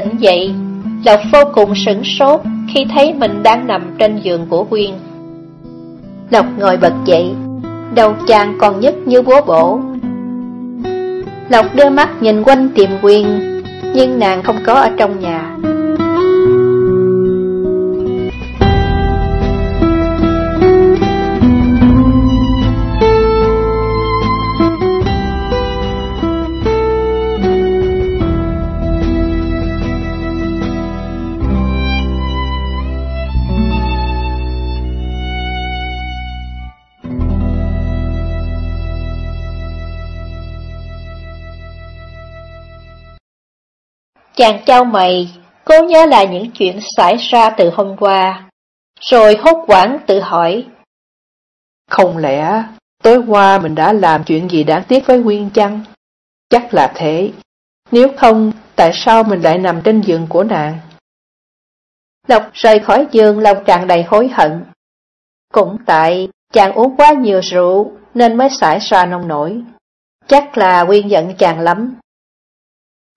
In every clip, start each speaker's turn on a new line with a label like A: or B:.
A: tỉnh dậy, Lộc vô cùng sửng sốt khi thấy mình đang nằm trên giường của Quyên. Lộc ngồi bật dậy, đầu chàng còn nhức như búa bổ. Lộc đưa mắt nhìn quanh tìm Quyên, nhưng nàng không có ở trong nhà. Chàng trao mày, cố nhớ lại những chuyện xảy ra từ hôm qua, rồi hốt quảng tự hỏi.
B: Không lẽ tối qua mình đã làm chuyện gì đáng tiếc với Nguyên chăng? Chắc là thế. Nếu không, tại sao mình lại nằm trên giường của nàng?
A: Lộc rời khỏi giường lòng tràn đầy hối hận. Cũng tại chàng uống quá nhiều rượu nên mới xảy ra nông nổi. Chắc là Nguyên giận chàng lắm,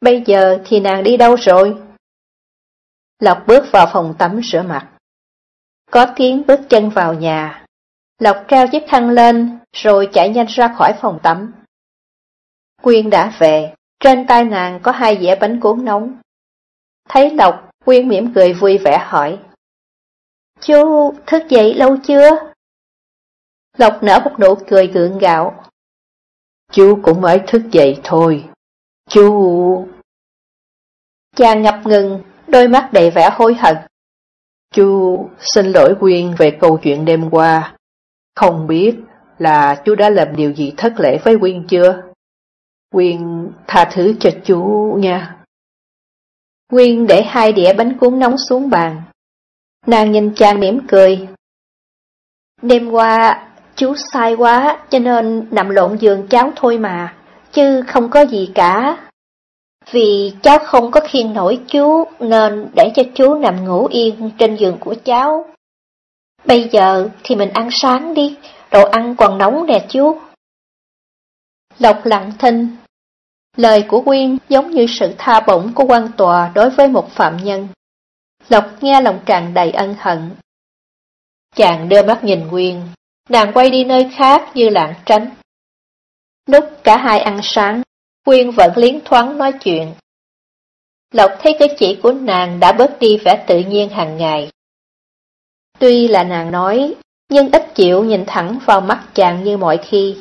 A: Bây giờ thì nàng đi đâu rồi? Lộc bước vào phòng tắm rửa mặt. Có tiếng bước chân vào nhà. Lộc treo chiếc khăn lên, rồi chạy nhanh ra khỏi phòng tắm. Quyên đã về, trên tay nàng có hai dĩa bánh cuốn nóng. Thấy Lộc, Quyên mỉm cười vui vẻ hỏi. Chú thức dậy lâu chưa? Lộc nở một nụ cười gượng gạo.
B: Chú cũng mới thức dậy thôi. Chú...
A: Chàng ngập ngừng, đôi mắt đầy vẻ hối hận.
B: Chú xin lỗi Quyên về câu chuyện đêm qua. Không biết là chú đã làm điều gì thất lễ với Quyên chưa? Quyên tha thứ cho chú nha.
A: Quyên để hai đĩa bánh cuốn nóng xuống bàn. Nàng nhìn chàng mỉm cười. Đêm qua, chú sai quá cho nên nằm lộn giường cháu thôi mà chứ không có gì cả. Vì cháu không có khi nổi chú, nên để cho chú nằm ngủ yên trên giường của cháu. Bây giờ thì mình ăn sáng đi, đồ ăn còn nóng nè chú. Lộc lặng thinh. Lời của Quyên giống như sự tha bổng của quan tòa đối với một phạm nhân. Lộc nghe lòng tràn đầy ân hận. Chàng đưa mắt nhìn Quyên, nàng quay đi nơi khác như lạng tránh. Lúc cả hai ăn sáng, Quyên vẫn liến thoáng nói chuyện. Lộc thấy cái chỉ của nàng đã bớt đi vẻ tự nhiên hàng ngày. Tuy là nàng nói, nhưng ít chịu nhìn thẳng vào mắt chàng như mọi khi.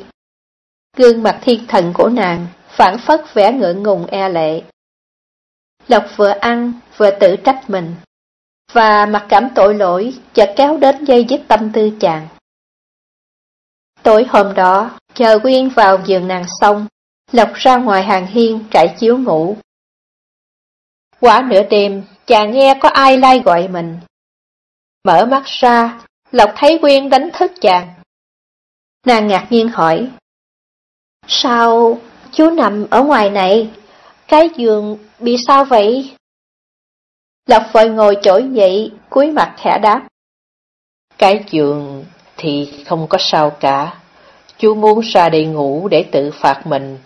A: Gương mặt thiên thần của nàng phản phất vẻ ngượng ngùng e lệ. Lộc vừa ăn, vừa tự trách mình, và mặc cảm tội lỗi chợt kéo đến dây dứt tâm tư chàng. Tối hôm đó, chờ Quyên vào giường nàng xong, Lộc ra ngoài hàng hiên trải chiếu ngủ. Quả nửa đêm, chàng nghe có ai lai gọi mình. Mở mắt ra, Lộc thấy Quyên đánh thức chàng. Nàng ngạc nhiên hỏi, Sao chú nằm ở ngoài này? Cái giường bị sao vậy? Lộc vội ngồi trỗi dậy, cúi mặt khẽ đáp.
B: Cái giường thì không có sao cả. Chú muốn ra đây ngủ để tự phạt mình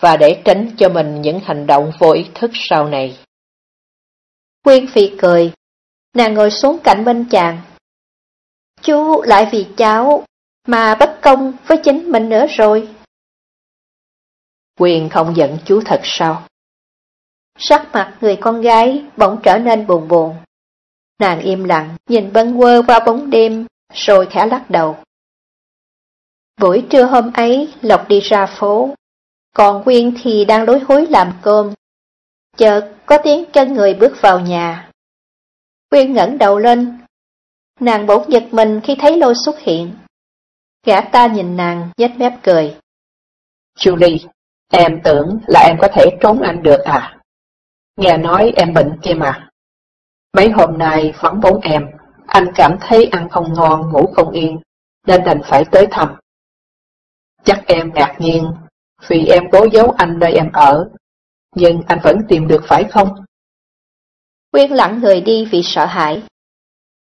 B: và để tránh cho mình những hành động vô ý thức sau này.
A: Quyên Phi cười, nàng ngồi xuống cạnh bên chàng. Chú lại vì cháu mà bất công với chính mình nữa rồi.
B: Quyên không giận chú thật sao?
A: Sắc mặt người con gái bỗng trở nên buồn buồn. Nàng im lặng, nhìn bâng quơ qua bóng đêm, rồi khẽ lắc đầu. Buổi trưa hôm ấy, Lộc đi ra phố, còn Quyên thì đang lối hối làm cơm. Chợt có tiếng chân người bước vào nhà. Quyên ngẩng đầu lên. Nàng bỗng giật mình khi thấy lôi xuất hiện. Gã ta nhìn nàng, nhếch mép cười.
B: Julie, em tưởng là em có thể trốn anh được à? Nghe nói em bệnh kia mà. Mấy hôm nay vắng bóng em, anh cảm thấy ăn không ngon, ngủ không yên, nên đành phải tới thăm. Chắc em ngạc nhiên, vì em cố giấu anh nơi em ở, nhưng anh vẫn tìm được phải không?
A: Quyên lặng người đi vì sợ hãi.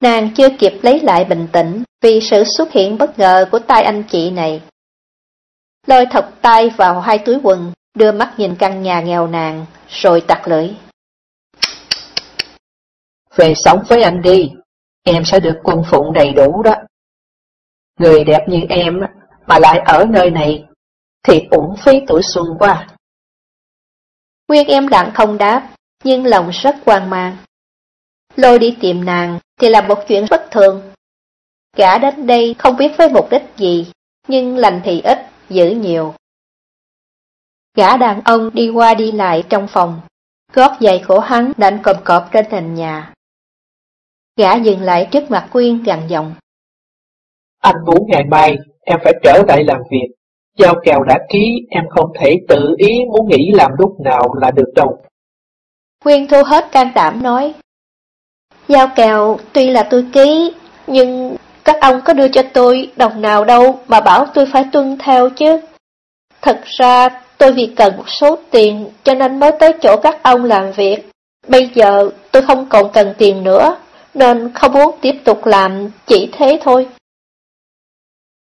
A: Nàng chưa kịp lấy lại bình tĩnh vì sự xuất hiện bất ngờ của tay anh chị này. Lôi thọc tay vào hai túi quần, đưa mắt nhìn căn nhà nghèo nàn, rồi tặc lưỡi.
B: Về sống với anh đi, em sẽ được quân phụng đầy đủ đó. Người đẹp như em mà lại ở nơi này, thì uổng phí tuổi xuân quá.
A: Nguyên em đặng không đáp, nhưng lòng rất hoang mang. Lôi đi tìm nàng thì là một chuyện bất thường. Gã đến đây không biết với mục đích gì, nhưng lành thì ít, giữ nhiều. Gã đàn ông đi qua đi lại trong phòng, gót giày của hắn đánh cộm cọp trên nền nhà. Gã dừng lại trước mặt Quyên gằn giọng.
B: Anh muốn ngày mai em phải trở lại làm việc. Giao kèo đã ký em không thể tự ý muốn nghỉ làm lúc nào là được đâu.
A: Quyên thu hết can đảm nói. Giao kèo tuy là tôi ký, nhưng các ông có đưa cho tôi đồng nào đâu mà bảo tôi phải tuân theo chứ. Thật ra tôi vì cần một số tiền cho nên mới tới chỗ các ông làm việc. Bây giờ tôi không còn cần tiền nữa, nên không muốn tiếp tục làm chỉ thế thôi.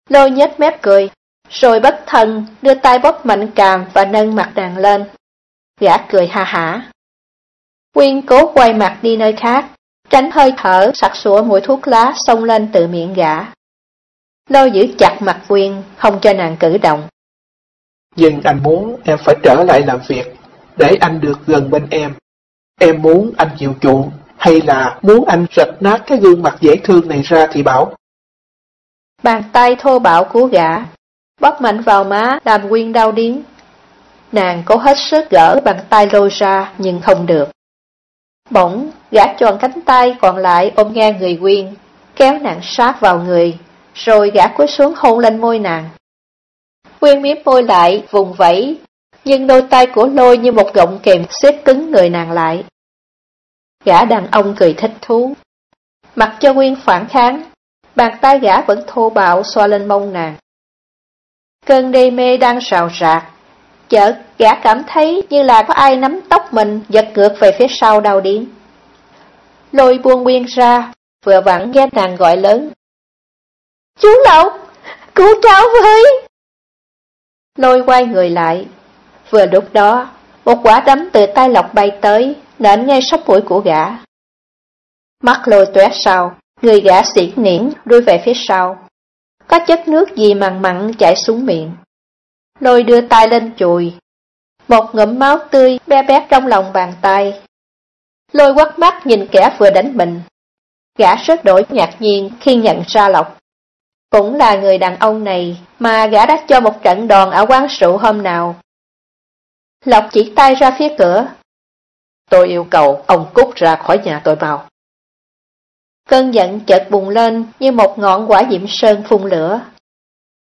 A: Lôi nhếch mép cười, rồi bất thần đưa tay bóp mạnh càm và nâng mặt nàng lên. Gã cười ha hả. Quyên cố quay mặt đi nơi khác, tránh hơi thở sặc sủa mùi thuốc lá xông lên từ miệng gã. Lôi giữ chặt mặt Quyên, không cho nàng cử động.
C: Nhưng anh muốn em phải trở lại làm việc, để anh được gần bên em. Em muốn anh chịu chuộng, hay là muốn anh rạch nát cái gương mặt dễ thương này ra thì bảo.
A: Bàn tay thô bạo của gã, bóp mạnh vào má làm Quyên đau điếng. Nàng cố hết sức gỡ bàn tay lôi ra nhưng không được. Bỗng, gã tròn cánh tay còn lại ôm ngang người Quyên, kéo nàng sát vào người, rồi gã cúi xuống hôn lên môi nàng. Quyên miếm môi lại, vùng vẫy, nhưng đôi tay của lôi như một gọng kềm xếp cứng người nàng lại. Gã đàn ông cười thích thú. Mặc cho Quyên phản kháng, bàn tay gã vẫn thô bạo xoa lên mông nàng. Cơn đê mê đang rào rạc, chợt gã cảm thấy như là có ai nắm tóc mình giật ngược về phía sau đau điên. Lôi buông nguyên ra, vừa vặn nghe nàng gọi lớn. Chú Lộc, cứu cháu với! Lôi quay người lại. Vừa lúc đó, một quả đấm từ tay Lộc bay tới, nện ngay sóc mũi của gã. Mắt lôi tuét sau, người gã xỉn niễn đuôi về phía sau. Có chất nước gì mặn mặn chảy xuống miệng. Lôi đưa tay lên chùi. Một ngụm máu tươi be bét trong lòng bàn tay. Lôi quắt mắt nhìn kẻ vừa đánh mình. Gã rất đổi ngạc nhiên khi nhận ra Lộc. Cũng là người đàn ông này mà gã đã cho một trận đòn ở quán rượu hôm nào. Lộc chỉ tay ra phía cửa. Tôi yêu cầu ông cút ra khỏi nhà tôi mau. Cơn giận chợt bùng lên như một ngọn quả diễm sơn phun lửa.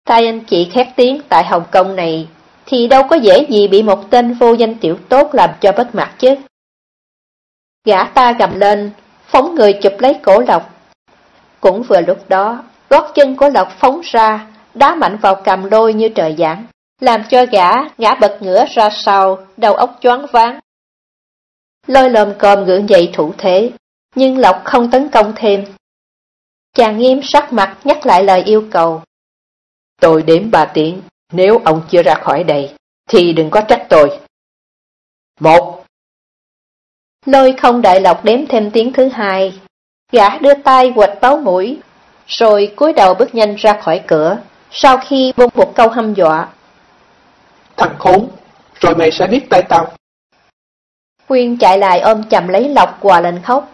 A: Tay anh chị khét tiếng tại Hồng Kông này thì đâu có dễ gì bị một tên vô danh tiểu tốt làm cho bất mặt chứ. Gã ta gầm lên, phóng người chụp lấy cổ Lộc. Cũng vừa lúc đó, gót chân của Lộc phóng ra, đá mạnh vào cầm lôi như trời giáng, làm cho gã ngã bật ngửa ra sau, đầu óc choáng váng. Lôi lồm còm gượng dậy thủ thế, nhưng Lộc không tấn công thêm. Chàng nghiêm sắc mặt nhắc lại lời yêu cầu.
B: Tôi đếm ba tiếng, nếu ông chưa ra khỏi đây, thì đừng có trách tôi. Một.
A: Lôi không đợi Lộc đếm thêm tiếng thứ hai. Gã đưa tay quệt báo mũi, rồi cúi đầu bước nhanh ra khỏi cửa, sau khi buông một câu hăm dọa.
C: Thằng khốn, rồi mày sẽ biết tay tao.
A: Quyên chạy lại ôm chầm lấy Lộc quà lên khóc.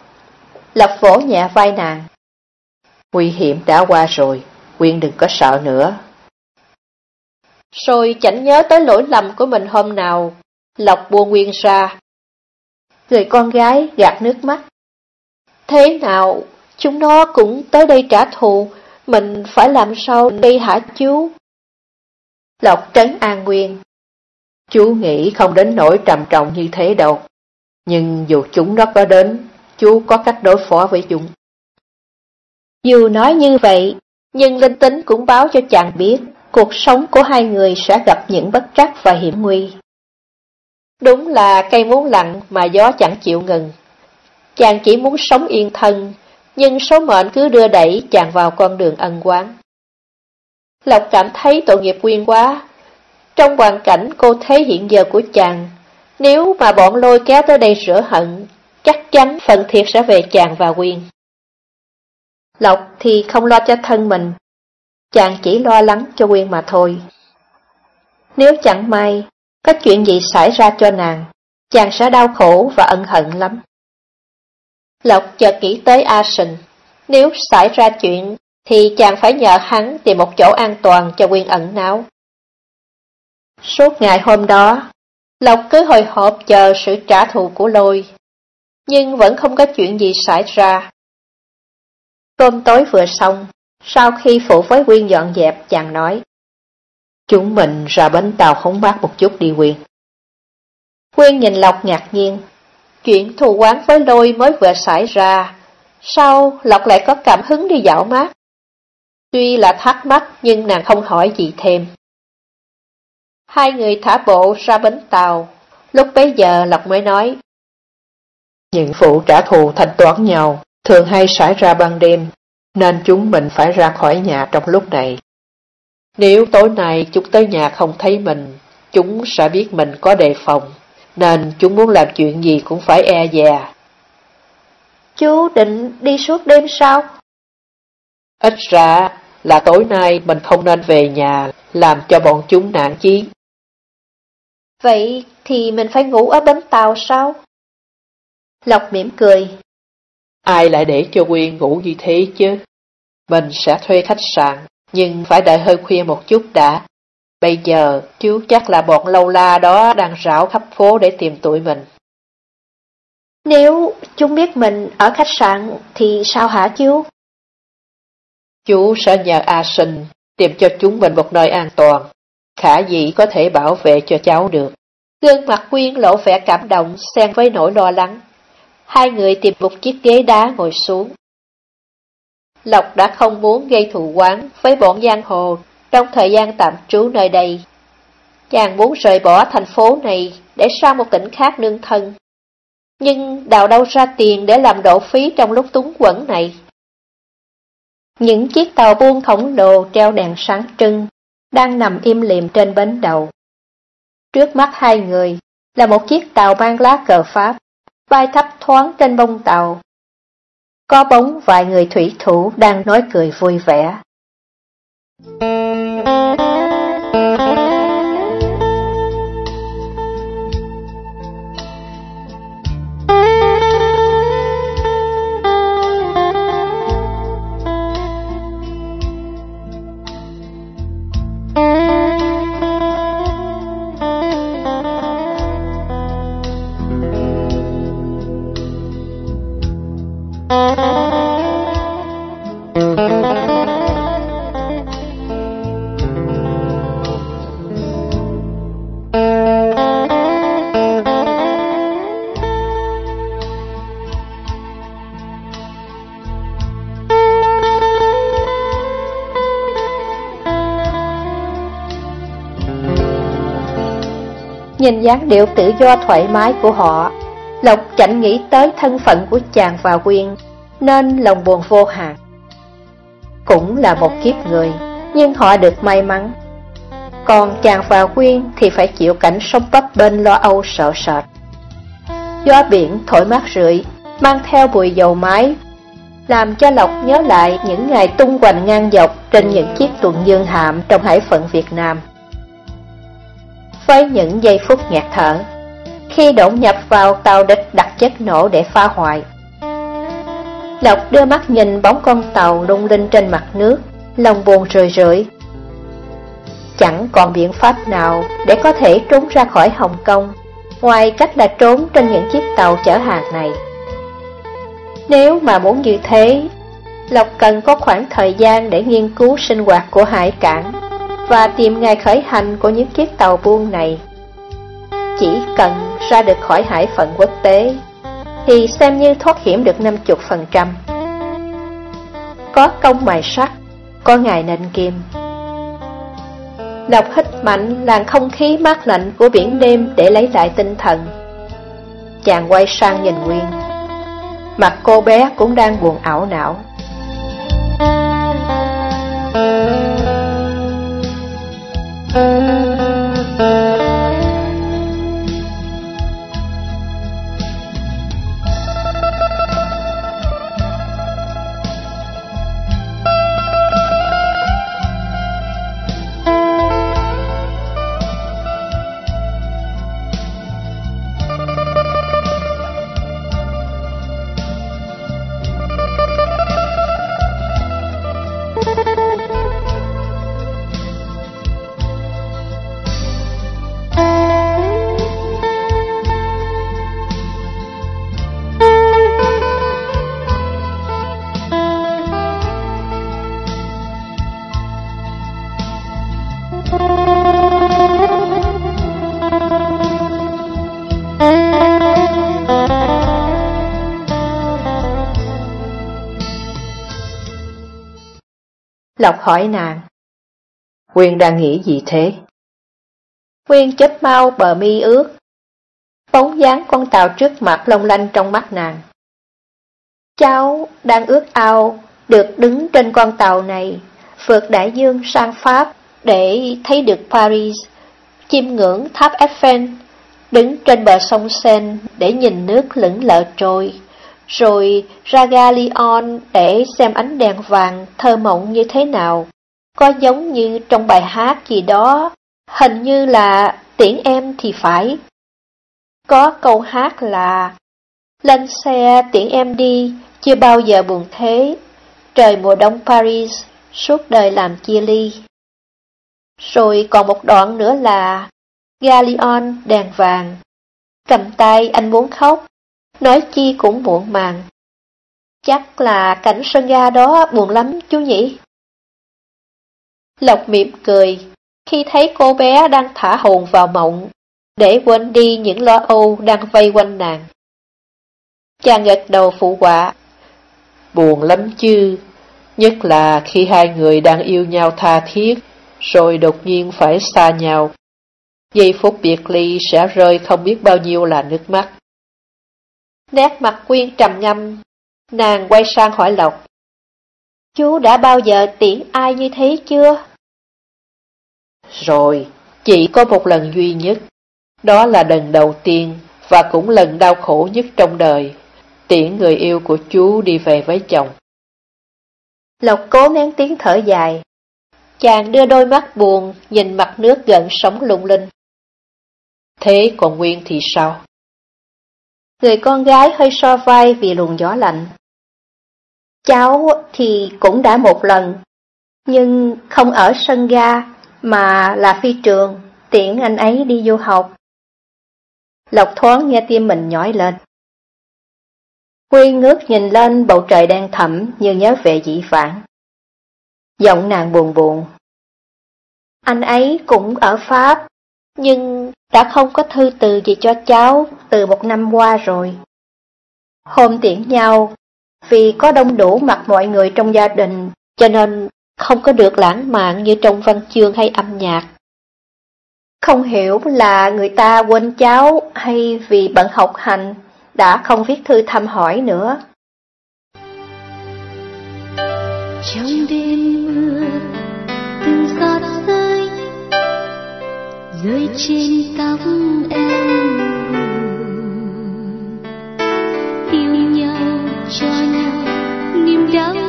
A: Lộc vỗ nhẹ vai nàng.
B: Nguy hiểm đã qua rồi, Quyên đừng có sợ nữa.
A: Rồi chẳng nhớ tới lỗi lầm của mình hôm nào, Lộc buông Quyên ra, Người con gái gạt nước mắt. Thế nào, chúng nó cũng tới đây trả thù, mình phải làm sao đây hả chú? Lộc trấn an Nguyên.
B: Chú nghĩ không đến nỗi trầm trọng như thế đâu. Nhưng dù chúng nó có đến, chú có cách đối phó với chúng.
A: Dù nói như vậy, nhưng linh tính cũng báo cho chàng biết cuộc sống của hai người sẽ gặp những bất trắc và hiểm nguy. Đúng là cây muốn lặng mà gió chẳng chịu ngừng. Chàng chỉ muốn sống yên thân, nhưng số mệnh cứ đưa đẩy chàng vào con đường ân quán. Lộc cảm thấy tội nghiệp quyên quá. Trong hoàn cảnh cô thế hiện giờ của chàng, nếu mà bọn lôi kéo tới đây rửa hận, chắc chắn phần thiệt sẽ về chàng và quyền Lộc thì không lo cho thân mình, chàng chỉ lo lắng cho Quyên mà thôi. Nếu chẳng may, có chuyện gì xảy ra cho nàng, chàng sẽ đau khổ và ân hận lắm. Lộc chợt nghĩ tới A Sình, nếu xảy ra chuyện thì chàng phải nhờ hắn tìm một chỗ an toàn cho Quyên ẩn náu. Suốt ngày hôm đó, Lộc cứ hồi hộp chờ sự trả thù của lôi, nhưng vẫn không có chuyện gì xảy ra. Cơm tối vừa xong, sau khi phụ với Quyên dọn dẹp, chàng nói.
B: Chúng mình ra bến tàu khống bác một chút đi Quyên.
A: Quyên nhìn Lộc ngạc nhiên. Chuyện thù quán với lôi mới vừa xảy ra, sao Lộc lại có cảm hứng đi dạo mát? Tuy là thắc mắc nhưng nàng không hỏi gì thêm. Hai người thả bộ ra bến tàu, lúc bấy giờ Lộc mới nói.
B: Những vụ trả thù thanh toán nhau thường hay xảy ra ban đêm, nên chúng mình phải ra khỏi nhà trong lúc này. Nếu tối nay chúng tới nhà không thấy mình, chúng sẽ biết mình có đề phòng, nên chúng muốn làm chuyện gì cũng phải e dè.
A: Chú định đi suốt đêm sao?
B: Ít ra là tối nay mình không nên về nhà, làm cho bọn chúng nản chí.
A: Vậy thì mình phải ngủ ở bến tàu sao? Lộc mỉm cười.
B: Ai lại để cho Quyên ngủ như thế chứ? Mình sẽ thuê khách sạn, nhưng phải đợi hơi khuya một chút đã. Bây giờ, chú chắc là bọn lâu la đó đang rảo khắp phố để tìm tụi mình.
A: Nếu chúng biết mình ở khách sạn thì sao hả chú?
B: Chú sẽ nhờ A Sinh tìm cho chúng mình một nơi an toàn khả dĩ có thể bảo vệ cho cháu được.
A: Gương mặt Quyên lộ vẻ cảm động xen với nỗi lo lắng. Hai người tìm một chiếc ghế đá ngồi xuống. Lộc đã không muốn gây thù quán với bọn giang hồ trong thời gian tạm trú nơi đây. Chàng muốn rời bỏ thành phố này để sang một tỉnh khác nương thân. Nhưng đào đâu ra tiền để làm độ phí trong lúc túng quẩn này? Những chiếc tàu buôn khổng lồ treo đèn sáng trưng đang nằm im lìm trên bến đầu. Trước mắt hai người là một chiếc tàu mang lá cờ Pháp, bay thấp thoáng trên bông tàu. Có bóng vài người thủy thủ đang nói cười vui vẻ. Nhìn dáng điệu tự do thoải mái của họ, Lộc chẳng nghĩ tới thân phận của chàng và Quyên, nên lòng buồn vô hạn. Cũng là một kiếp người, nhưng họ được may mắn. Còn chàng và Quyên thì phải chịu cảnh sống bấp bên lo âu sợ sệt. Gió biển thổi mát rượi, mang theo bụi dầu mái, làm cho Lộc nhớ lại những ngày tung hoành ngang dọc trên những chiếc tuần dương hạm trong hải phận Việt Nam với những giây phút ngạt thở, khi đột nhập vào tàu địch đặt chất nổ để phá hoại. Lộc đưa mắt nhìn bóng con tàu lung linh trên mặt nước, lòng buồn rười rượi. Chẳng còn biện pháp nào để có thể trốn ra khỏi Hồng Kông, ngoài cách là trốn trên những chiếc tàu chở hàng này. Nếu mà muốn như thế, Lộc cần có khoảng thời gian để nghiên cứu sinh hoạt của hải cảng và tìm ngày khởi hành của những chiếc tàu buôn này. Chỉ cần ra được khỏi hải phận quốc tế, thì xem như thoát hiểm được 50%. Có công mài sắt, có ngài nền kim. Lộc hít mạnh làn không khí mát lạnh của biển đêm để lấy lại tinh thần. Chàng quay sang nhìn Nguyên. Mặt cô bé cũng đang buồn ảo não. Thank you. Lộc hỏi nàng.
B: Quyên đang nghĩ gì thế?
A: Quyên chớp mau bờ mi ướt. Bóng dáng con tàu trước mặt long lanh trong mắt nàng. Cháu đang ước ao được đứng trên con tàu này, vượt đại dương sang Pháp để thấy được Paris, chiêm ngưỡng tháp Eiffel, đứng trên bờ sông Seine để nhìn nước lững lờ trôi rồi ra Galion để xem ánh đèn vàng thơ mộng như thế nào. Có giống như trong bài hát gì đó, hình như là tiễn em thì phải. Có câu hát là Lên xe tiễn em đi, chưa bao giờ buồn thế, trời mùa đông Paris, suốt đời làm chia ly. Rồi còn một đoạn nữa là Galion đèn vàng. Cầm tay anh muốn khóc, Nói chi cũng muộn màng. Chắc là cảnh sân ga đó buồn lắm chú nhỉ? Lộc mỉm cười, khi thấy cô bé đang thả hồn vào mộng, để quên đi những lo âu đang vây quanh nàng. Chàng gật đầu phụ quả.
B: Buồn lắm chứ, nhất là khi hai người đang yêu nhau tha thiết, rồi đột nhiên phải xa nhau. Giây phút biệt ly sẽ rơi không biết bao nhiêu là nước mắt.
A: Nét mặt Quyên trầm ngâm, nàng quay sang hỏi Lộc. Chú đã bao giờ tiễn ai như thế chưa?
B: Rồi, chỉ có một lần duy nhất. Đó là lần đầu tiên và cũng lần đau khổ nhất trong đời. Tiễn người yêu của chú đi về với chồng.
A: Lộc cố nén tiếng thở dài. Chàng đưa đôi mắt buồn nhìn mặt nước gần sống lung linh.
B: Thế còn Nguyên thì sao?
A: Người con gái hơi so vai vì luồng gió lạnh. Cháu thì cũng đã một lần, nhưng không ở sân ga mà là phi trường, tiễn anh ấy đi du học. Lộc thoáng nghe tim mình nhói lên. Quy ngước nhìn lên bầu trời đen thẳm như nhớ về dĩ vãng. Giọng nàng buồn buồn. Anh ấy cũng ở Pháp, nhưng đã không có thư từ gì cho cháu từ một năm qua rồi. Hôm tiễn nhau, vì có đông đủ mặt mọi người trong gia đình, cho nên không có được lãng mạn như trong văn chương hay âm nhạc. Không hiểu là người ta quên cháu hay vì bận học hành đã không viết thư thăm hỏi nữa.
D: Trong đêm rơi trên tóc em. Yêu nhau cho nhau niềm đau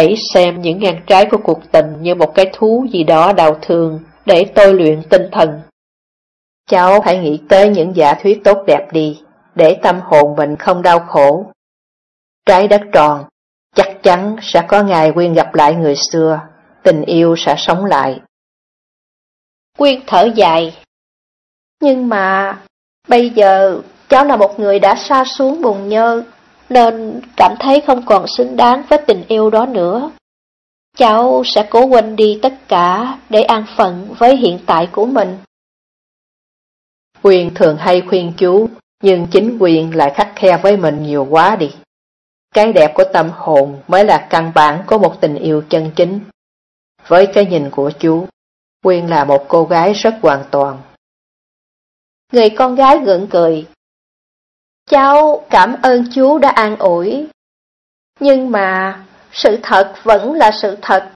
B: Hãy xem những ngang trái của cuộc tình như một cái thú gì đó đau thương để tôi luyện tinh thần. Cháu hãy nghĩ tới những giả thuyết tốt đẹp đi, để tâm hồn mình không đau khổ. Trái đất tròn, chắc chắn sẽ có ngày Quyên gặp lại người xưa, tình yêu sẽ sống lại.
A: Quyên thở dài. Nhưng mà, bây giờ cháu là một người đã xa xuống bùn nhơ, nên cảm thấy không còn xứng đáng với tình yêu đó nữa. Cháu sẽ cố quên đi tất cả để an phận với hiện tại của mình.
B: Quyền thường hay khuyên chú, nhưng chính quyền lại khắc khe với mình nhiều quá đi. Cái đẹp của tâm hồn mới là căn bản của một tình yêu chân chính. Với cái nhìn của chú, Quyên là một cô gái rất hoàn toàn.
A: Người con gái gượng cười. Cháu cảm ơn chú đã an ủi. Nhưng mà, sự thật vẫn là sự thật.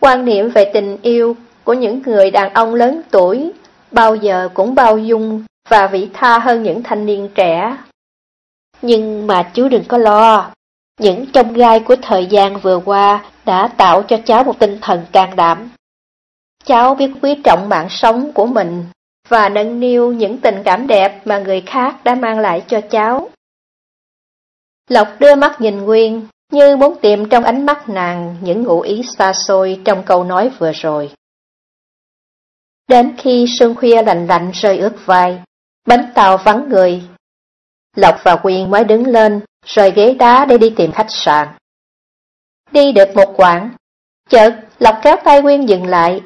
A: Quan niệm về tình yêu của những người đàn ông lớn tuổi bao giờ cũng bao dung và vị tha hơn những thanh niên trẻ. Nhưng mà chú đừng có lo, những trong gai của thời gian vừa qua đã tạo cho cháu một tinh thần can đảm. Cháu biết quý trọng mạng sống của mình và nâng niu những tình cảm đẹp mà người khác đã mang lại cho cháu. Lộc đưa mắt nhìn Nguyên, như muốn tìm trong ánh mắt nàng những ngụ ý xa xôi trong câu nói vừa rồi. Đến khi sương khuya lạnh lạnh rơi ướt vai, bánh tàu vắng người. Lộc và Quyên mới đứng lên, rời ghế đá để đi tìm khách sạn. Đi được một quãng, chợt Lộc kéo tay Quyên dừng lại.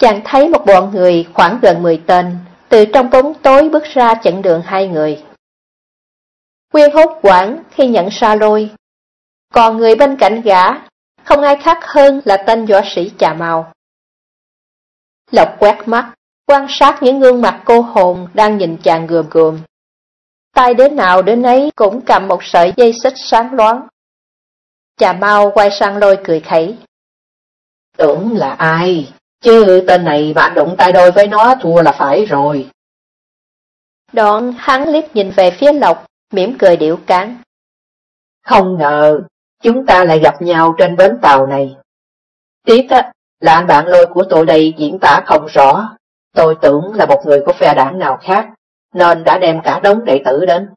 A: Chàng thấy một bọn người khoảng gần 10 tên, từ trong bóng tối bước ra chặn đường hai người. Quyên hốt quảng khi nhận xa lôi. Còn người bên cạnh gã, không ai khác hơn là tên võ sĩ Chà Màu. Lộc quét mắt, quan sát những gương mặt cô hồn đang nhìn chàng gườm gườm. Tay đến nào đến ấy cũng cầm một sợi dây xích sáng loáng. Chà mau quay sang lôi cười khẩy.
B: Tưởng là ai, chứ tên này bạn đụng tay đôi với nó thua là phải rồi.
A: Đoạn hắn liếc nhìn về phía Lộc, mỉm cười điệu cán.
B: Không ngờ, chúng ta lại gặp nhau trên bến tàu này. Tiếc á, là anh bạn lôi của tôi đây diễn tả không rõ. Tôi tưởng là một người của phe đảng nào khác, nên đã đem cả đống đệ tử đến.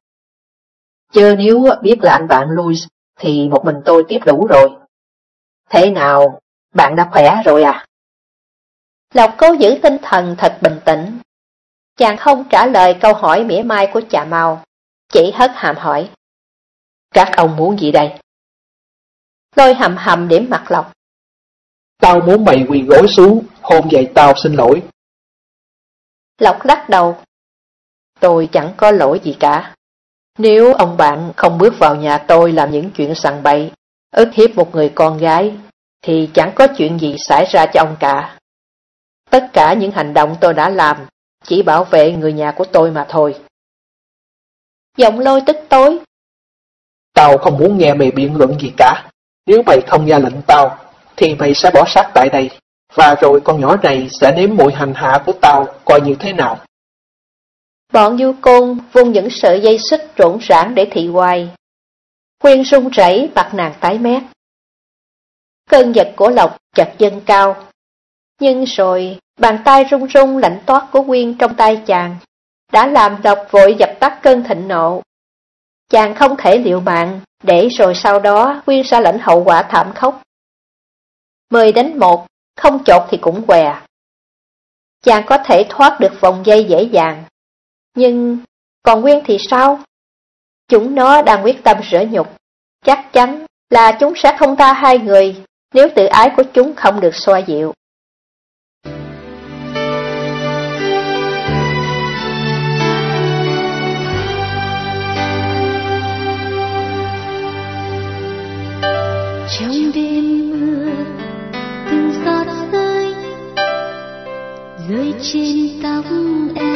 B: Chứ nếu biết là anh bạn Louis, thì một mình tôi tiếp đủ rồi. Thế nào, bạn đã khỏe rồi à?
A: Lộc cố giữ tinh thần thật bình tĩnh. Chàng không trả lời câu hỏi mỉa mai của chà mau, chỉ hất hàm hỏi.
B: Các ông muốn gì đây?
A: Lôi hầm hầm điểm mặt Lộc.
C: Tao muốn mày quỳ gối xuống, hôn dậy tao xin lỗi.
A: Lộc lắc đầu.
B: Tôi chẳng có lỗi gì cả. Nếu ông bạn không bước vào nhà tôi làm những chuyện sằng bậy, ức hiếp một người con gái, thì chẳng có chuyện gì xảy ra cho ông cả. Tất cả những hành động tôi đã làm chỉ bảo vệ người nhà của tôi mà thôi.
A: Giọng lôi tức tối.
C: Tao không muốn nghe mày biện luận gì cả. Nếu mày không ra lệnh tao, thì mày sẽ bỏ xác tại đây, và rồi con nhỏ này sẽ nếm mùi hành hạ của tao coi như thế nào.
A: Bọn du côn vung những sợi dây xích rỗn rãng để thị hoài. Quyên run rẩy mặt nàng tái mét. Cơn giật của Lộc chặt dâng cao. Nhưng rồi, bàn tay run run lạnh toát của Quyên trong tay chàng, đã làm độc vội dập tắt cơn thịnh nộ. Chàng không thể liệu mạng, để rồi sau đó Quyên sẽ lãnh hậu quả thảm khốc. Mười đánh một, không chột thì cũng què. Chàng có thể thoát được vòng dây dễ dàng. Nhưng, còn Nguyên thì sao? Chúng nó đang quyết tâm rửa nhục. Chắc chắn là chúng sẽ không tha hai người nếu tự ái của chúng không được xoa dịu.
D: 心动的